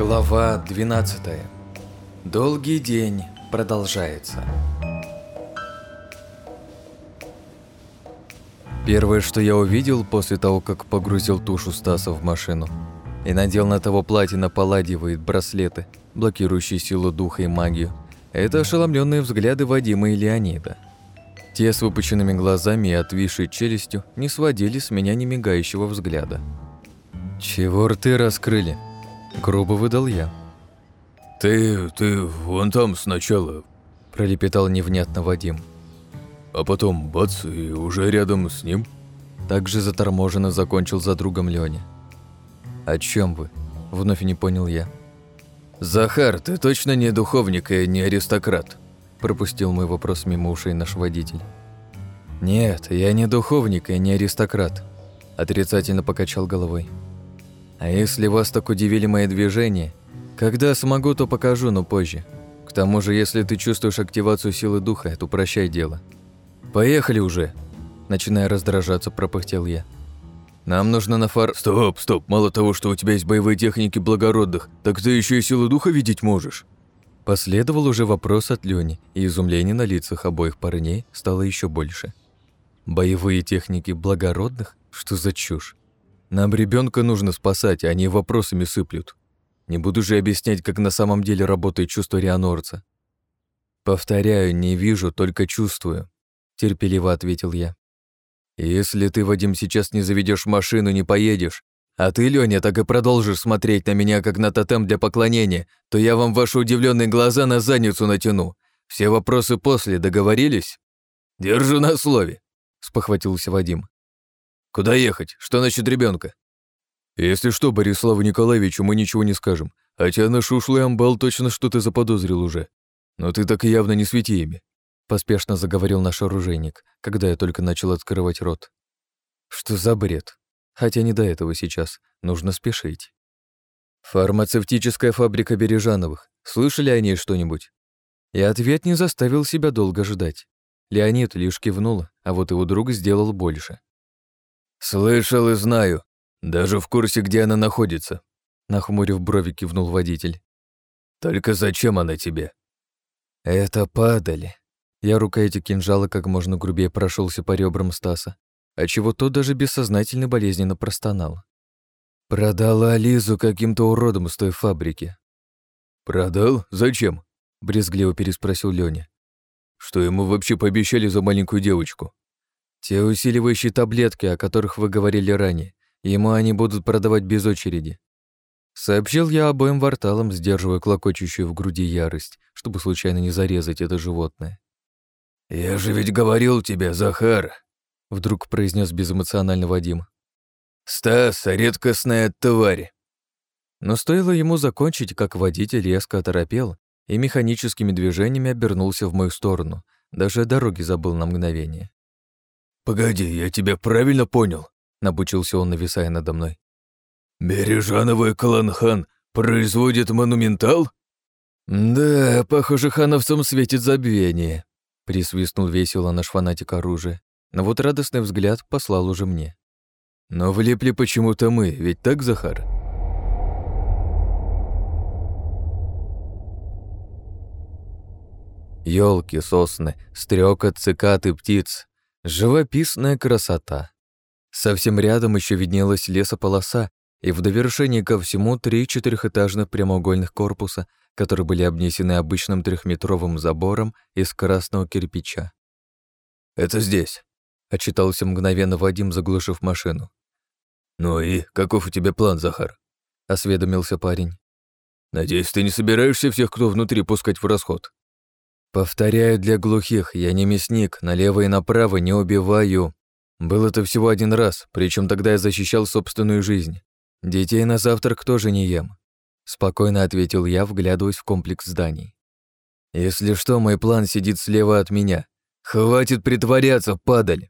Глава 12. Долгий день продолжается. Первое, что я увидел после того, как погрузил тушу Стаса в машину и надел на того платье палладиевые браслеты, блокирующие силу духа и магию, это ошеломленные взгляды Вадима и Леонида. Те с выпученными глазами и отвисшей челюстью не сводили с меня немигающего взгляда. «Чего рты раскрыли?» Грубо выдал я. «Ты... ты вон там сначала...» Пролепетал невнятно Вадим. «А потом бац, и уже рядом с ним...» Также заторможенно закончил за другом Лёня. «О чем вы?» Вновь не понял я. «Захар, ты точно не духовник и не аристократ?» Пропустил мой вопрос мимо ушей наш водитель. «Нет, я не духовник и не аристократ», отрицательно покачал головой. А если вас так удивили мои движения, когда смогу, то покажу, но позже. К тому же, если ты чувствуешь активацию силы духа, то прощай дело. Поехали уже!» Начиная раздражаться, пропыхтел я. «Нам нужно на фар...» «Стоп, стоп! Мало того, что у тебя есть боевые техники благородных, так ты еще и силу духа видеть можешь!» Последовал уже вопрос от Лёни, и изумление на лицах обоих парней стало еще больше. «Боевые техники благородных? Что за чушь? Нам ребенка нужно спасать, а они вопросами сыплют. Не буду же объяснять, как на самом деле работает чувство Рианорца. Повторяю, не вижу, только чувствую, терпеливо ответил я. Если ты, Вадим, сейчас не заведешь машину, не поедешь, а ты, Лёня, так и продолжишь смотреть на меня, как на тотем для поклонения, то я вам ваши удивленные глаза на задницу натяну. Все вопросы после, договорились? Держу на слове, спохватился Вадим. Куда ехать? Что насчет ребенка? Если что, Бориславу Николаевичу мы ничего не скажем, хотя наш ушлый амбал точно что-то заподозрил уже. Но ты так явно не свети ими, поспешно заговорил наш оружейник, когда я только начал открывать рот. Что за бред? Хотя не до этого сейчас, нужно спешить. Фармацевтическая фабрика Бережановых. Слышали о ней что-нибудь? И ответ не заставил себя долго ждать. Леонид лишь кивнул, а вот его друг сделал больше. «Слышал и знаю. Даже в курсе, где она находится», — нахмурив брови, кивнул водитель. «Только зачем она тебе?» «Это падали». Я рукоятью кинжала как можно грубее прошелся по ребрам Стаса, отчего тот даже бессознательно болезненно простонал. «Продала Ализу каким-то уродом с той фабрики». «Продал? Зачем?» — брезгливо переспросил Лёня. «Что ему вообще пообещали за маленькую девочку?» Те усиливающие таблетки, о которых вы говорили ранее, ему они будут продавать без очереди. Сообщил я обоим варталам, сдерживая клокочущую в груди ярость, чтобы случайно не зарезать это животное. «Я же ведь говорил тебе, Захар!» Вдруг произнес безэмоционально Вадим. «Стас, редкостная тварь!» Но стоило ему закончить, как водитель резко оторопел и механическими движениями обернулся в мою сторону, даже дороги забыл на мгновение. «Погоди, я тебя правильно понял?» — набучился он, нависая надо мной. «Бережановый Каланхан производит монументал?» «Да, похоже, хановцам светит забвение», — присвистнул весело наш фанатик оружия, но вот радостный взгляд послал уже мне. «Но влипли почему-то мы, ведь так, Захар?» Ёлки, сосны, стрекот, цикаты, птиц. Живописная красота. Совсем рядом еще виднелась лесополоса, и в довершение ко всему три четырехэтажных прямоугольных корпуса, которые были обнесены обычным трехметровым забором из красного кирпича. «Это здесь», — отчитался мгновенно Вадим, заглушив машину. «Ну и каков у тебя план, Захар?» — осведомился парень. «Надеюсь, ты не собираешься всех, кто внутри, пускать в расход?» Повторяю для глухих, я не мясник, налево и направо не убиваю. Был это всего один раз, причем тогда я защищал собственную жизнь. Детей на завтрак тоже не ем. Спокойно ответил я, вглядываясь в комплекс зданий. Если что, мой план сидит слева от меня. Хватит притворяться, падаль!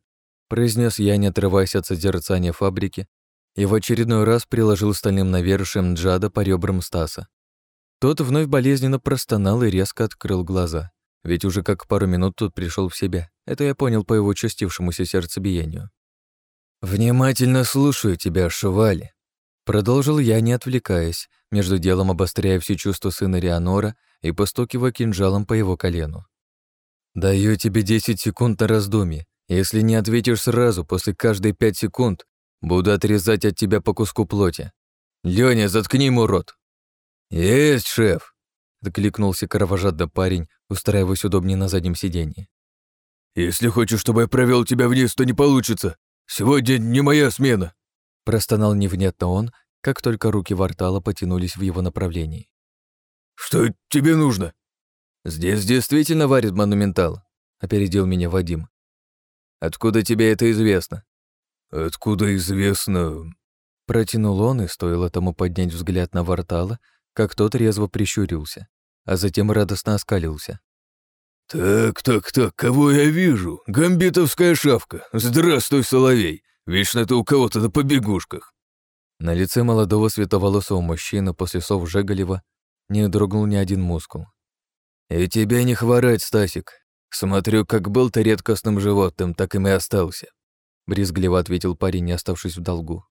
произнес я, не отрываясь от созерцания фабрики, и в очередной раз приложил стальным навершием Джада по ребрам Стаса. Тот вновь болезненно простонал и резко открыл глаза. Ведь уже как пару минут тут пришел в себя. Это я понял по его частившемуся сердцебиению. «Внимательно слушаю тебя, Шували», Продолжил я, не отвлекаясь, между делом обостряя все чувства сына Рианора и постукивая кинжалом по его колену. «Даю тебе 10 секунд на раздумье. Если не ответишь сразу, после каждой 5 секунд буду отрезать от тебя по куску плоти. Лёня, заткни ему рот!» «Есть, шеф!» — докликнулся кровожадно парень, устраиваясь удобнее на заднем сиденье. «Если хочешь, чтобы я провел тебя вниз, то не получится. Сегодня не моя смена!» Простонал невнятно он, как только руки Вартала потянулись в его направлении. «Что тебе нужно?» «Здесь действительно варит монументал», — опередил меня Вадим. «Откуда тебе это известно?» «Откуда известно?» Протянул он, и стоило тому поднять взгляд на Вартала, как тот резво прищурился, а затем радостно оскалился. «Так, так, так, кого я вижу? Гамбитовская шавка. Здравствуй, Соловей. Вечно ты у кого-то на побегушках». На лице молодого световолосого мужчины после сов Жеголева не дрогнул ни один мускул. «И тебе не хворать, Стасик. Смотрю, как был ты редкостным животным, так им и остался», — брезгливо ответил парень, не оставшись в долгу.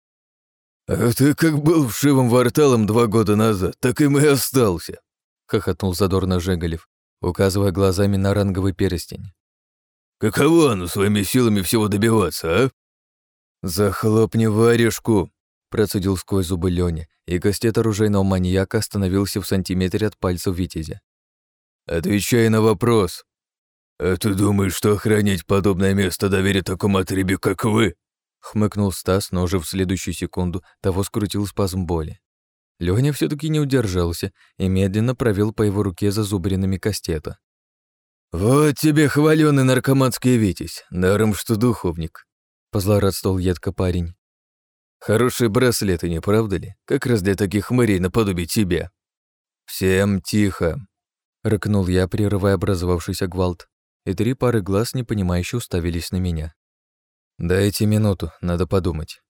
«А ты как был вшивым варталом два года назад, так им и остался», — хохотнул задорно Жеголев, указывая глазами на ранговый перстень. «Каково оно своими силами всего добиваться, а?» «Захлопни варежку!» — процедил сквозь зубы Лёня, и кастет оружейного маньяка остановился в сантиметре от пальцев Витязя. «Отвечай на вопрос. А ты думаешь, что охранять подобное место доверит такому отребе, как вы?» Хмыкнул Стас, но уже в следующую секунду того скрутил спазм боли. Лёня все таки не удержался и медленно провел по его руке зазубренными кастета. «Вот тебе хвалёный наркоманский Витязь, даром что духовник», — позлорадствовал едко парень. «Хорошие браслеты, не правда ли? Как раз для таких хмырей наподобие тебя». «Всем тихо», — рыкнул я, прерывая образовавшийся гвалт, и три пары глаз непонимающе уставились на меня. «Дайте минуту, надо подумать.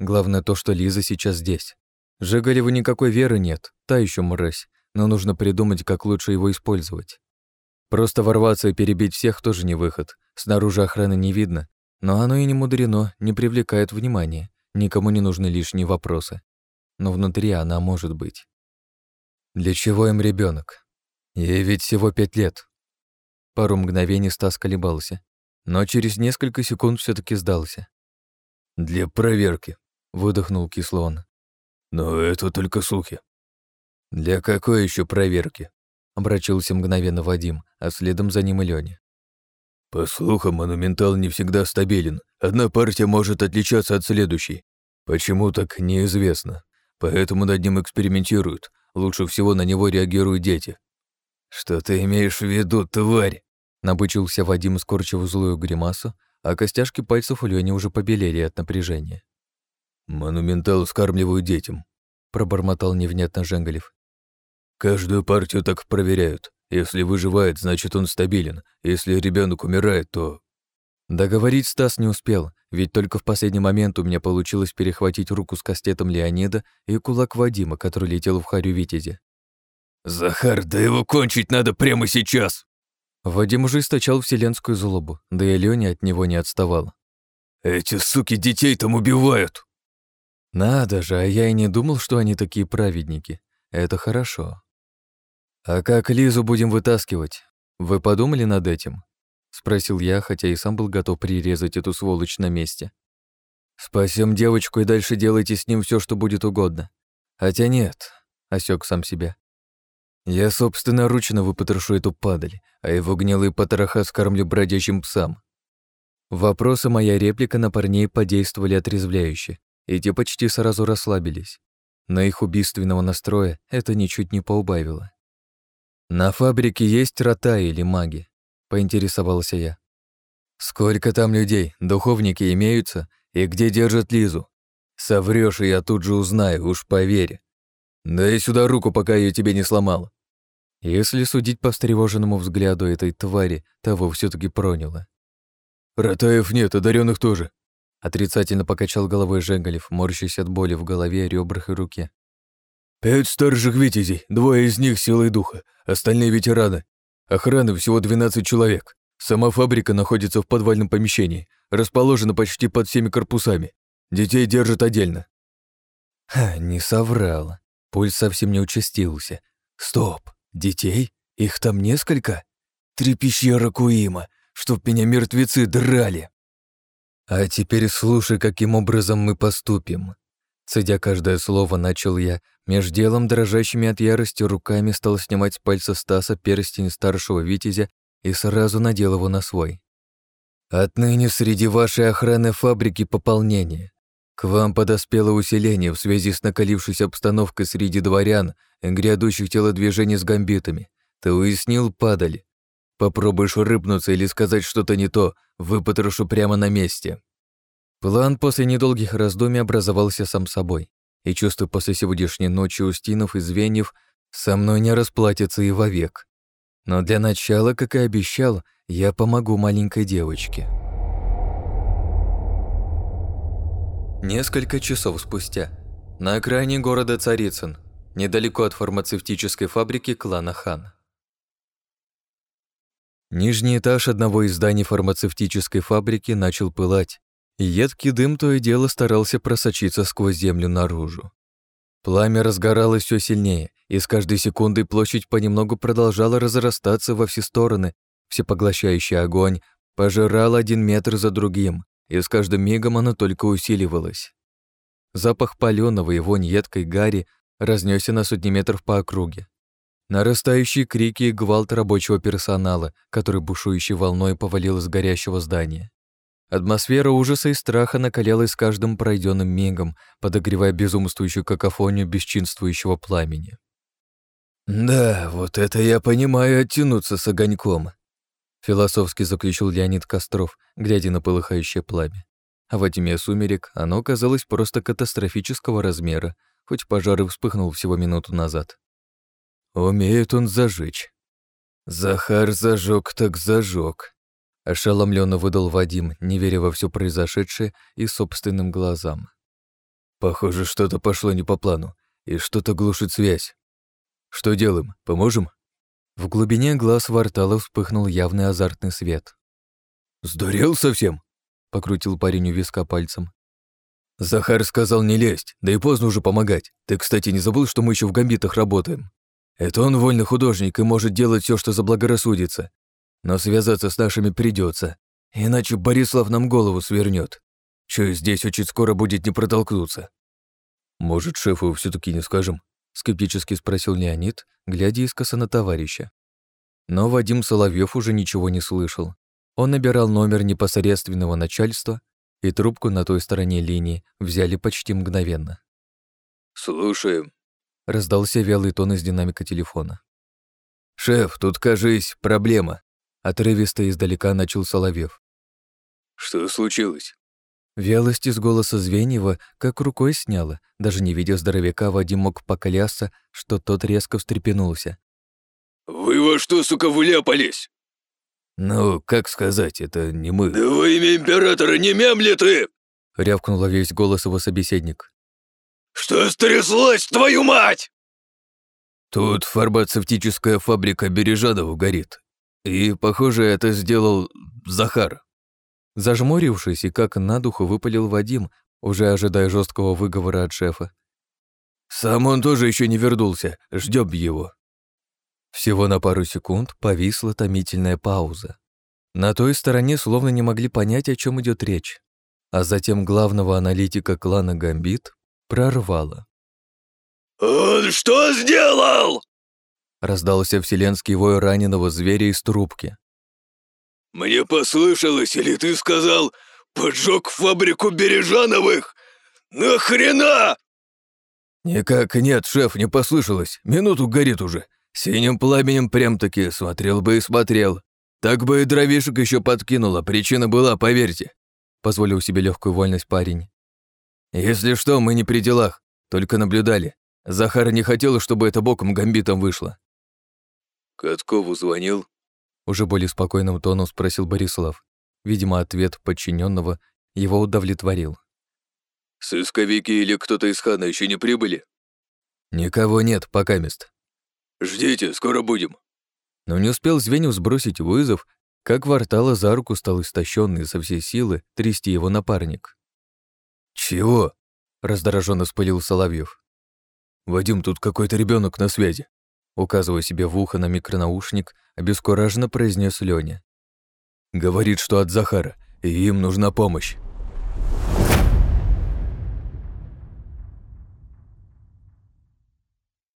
Главное то, что Лиза сейчас здесь. Жигалеву никакой веры нет, та еще мразь, но нужно придумать, как лучше его использовать. Просто ворваться и перебить всех тоже не выход. Снаружи охраны не видно, но оно и не мудрено, не привлекает внимания. Никому не нужны лишние вопросы. Но внутри она может быть. Для чего им ребенок? Ей ведь всего пять лет. Пару мгновений Стас колебался, но через несколько секунд все таки сдался. «Для проверки», — выдохнул кисло «Но это только слухи». «Для какой еще проверки?» — обращался мгновенно Вадим, а следом за ним и Лёня. «По слухам, монументал не всегда стабилен. Одна партия может отличаться от следующей. Почему так, неизвестно. Поэтому над ним экспериментируют. Лучше всего на него реагируют дети». «Что ты имеешь в виду, тварь?» Набычился Вадим, скорчив злую гримасу, а костяшки пальцев у Лёни уже побелели от напряжения. «Монументал скармливают детям», — пробормотал невнятно Женгалев. «Каждую партию так проверяют. Если выживает, значит, он стабилен. Если ребенок умирает, то...» Договорить Стас не успел, ведь только в последний момент у меня получилось перехватить руку с кастетом Леонида и кулак Вадима, который летел в харю Витязи. «Захар, да его кончить надо прямо сейчас!» Вадим уже источал вселенскую злобу, да и Лёня от него не отставал. «Эти суки детей там убивают!» «Надо же, а я и не думал, что они такие праведники. Это хорошо». «А как Лизу будем вытаскивать? Вы подумали над этим?» — спросил я, хотя и сам был готов прирезать эту сволочь на месте. Спасем девочку и дальше делайте с ним все, что будет угодно. Хотя нет, осек сам себя. Я собственноручно выпотрошу эту падаль, а его гнилые потроха скормлю бродячим псам. Вопросы моя реплика на парней подействовали отрезвляюще, и те почти сразу расслабились. На их убийственного настроя это ничуть не поубавило. «На фабрике есть рота или маги?» — поинтересовался я. «Сколько там людей, духовники имеются, и где держат Лизу? Соврёшь, и я тут же узнаю, уж поверь. Дай сюда руку, пока я тебе не сломал». Если судить по встревоженному взгляду этой твари, того все таки проняло. «Ротаев нет, одаренных тоже», — отрицательно покачал головой Жеголев, морщась от боли в голове, ребрах и руке. «Пять старших витязей, двое из них силой духа, остальные ветераны. Охраны всего 12 человек. Сама фабрика находится в подвальном помещении, расположена почти под всеми корпусами. Детей держат отдельно». Ха, не соврал. Пульс совсем не участился. Стоп, детей? Их там несколько? Три пещеры Куима, чтоб меня мертвецы драли. А теперь слушай, каким образом мы поступим. Цедя каждое слово, начал я, меж делом дрожащими от ярости руками стал снимать с пальца Стаса перстень старшего витязя и сразу надел его на свой. Отныне среди вашей охраны фабрики пополнение. К вам подоспело усиление в связи с накалившейся обстановкой среди дворян и грядущих телодвижений с гамбитами. Ты уяснил, падали. Попробуешь рыпнуться или сказать что-то не то, выпотрошу прямо на месте. План после недолгих раздумий образовался сам собой, и чувствую после сегодняшней ночи Устинов и Звеньев со мной не расплатятся и вовек. Но для начала, как и обещал, я помогу маленькой девочке. Несколько часов спустя. На окраине города Царицын, недалеко от фармацевтической фабрики клана Хан. Нижний этаж одного из зданий фармацевтической фабрики начал пылать, и едкий дым то и дело старался просочиться сквозь землю наружу. Пламя разгоралось все сильнее, и с каждой секундой площадь понемногу продолжала разрастаться во все стороны, всепоглощающий огонь пожирал один метр за другим, и с каждым мигом оно только усиливалось. Запах палёного и вонь едкой гари разнесся на сотни метров по округе. Нарастающие крики и гвалт рабочего персонала, который бушующей волной повалил из горящего здания. Атмосфера ужаса и страха накалялась с каждым пройденным мигом, подогревая безумствующую какофонию бесчинствующего пламени. «Да, вот это я понимаю оттянуться с огоньком», философски заключил Леонид Костров, глядя на полыхающее пламя. А в тьме сумерек оно казалось просто катастрофического размера, хоть пожар и вспыхнул всего минуту назад. Умеет он зажечь. Захар зажег так зажег. Ошеломленно выдал Вадим, не веря во все произошедшее и собственным глазам. Похоже, что-то пошло не по плану, и что-то глушит связь. Что делаем? Поможем? В глубине глаз Вартала вспыхнул явный азартный свет. «Сдурел совсем?» — покрутил парень у виска пальцем. «Захар сказал не лезть, да и поздно уже помогать. Ты, кстати, не забыл, что мы еще в гамбитах работаем? Это он вольный художник и может делать все, что заблагорассудится. Но связаться с нашими придется, иначе Борислав нам голову свернет. Чё здесь очень скоро будет не протолкнуться. Может, шефу все таки не скажем? Скептически спросил Леонид, глядя искоса на товарища. Но Вадим Соловьев уже ничего не слышал. Он набирал номер непосредственного начальства, и трубку на той стороне линии взяли почти мгновенно. «Слушаем», Раздался вялый тон из динамика телефона. «Шеф, тут, кажись, проблема», — отрывисто издалека начал Соловьев. «Что случилось?» Вялость из голоса Звеньева как рукой сняла. Даже не видя здоровяка, Вадим мог поклясться, что тот резко встрепенулся. «Вы во что, сука, вляпались?» «Ну, как сказать, это не мы». «Да во имя императора не мямли ты!» — рявкнула весь голос его собеседник. «Что стряслось, твою мать?» Тут фармацевтическая фабрика Бережанов горит. И, похоже, это сделал Захар. Зажмурившись и как на духу выпалил Вадим, уже ожидая жесткого выговора от шефа. «Сам он тоже еще не вернулся, ждем его». Всего на пару секунд повисла томительная пауза. На той стороне словно не могли понять, о чем идет речь. А затем главного аналитика клана Гамбит прорвало. «Он что сделал?» Раздался вселенский вой раненого зверя из трубки. «Мне послышалось, или ты сказал, поджег фабрику Бережановых? Нахрена?» «Никак нет, шеф, не послышалось. Минуту горит уже. Синим пламенем прям-таки смотрел бы и смотрел. Так бы и дровишек еще подкинула, причина была, поверьте», — позволил себе легкую вольность парень. «Если что, мы не при делах, только наблюдали. Захар не хотел, чтобы это боком гамбитом вышло». «Каткову звонил?» Уже более спокойным тоном спросил Борислав. Видимо, ответ подчиненного его удовлетворил. «Сысковики или кто-то из хана еще не прибыли?» «Никого нет, пока мест». «Ждите, скоро будем». Но не успел Звенев сбросить вызов, как Вартала за руку стал истощенный со всей силы трясти его напарник. «Чего?» раздраженно спылил Соловьев. Вадим, тут какой-то ребенок на связи. Указывая себе в ухо на микронаушник, обескураженно произнес Лёня. Говорит, что от Захара, и им нужна помощь.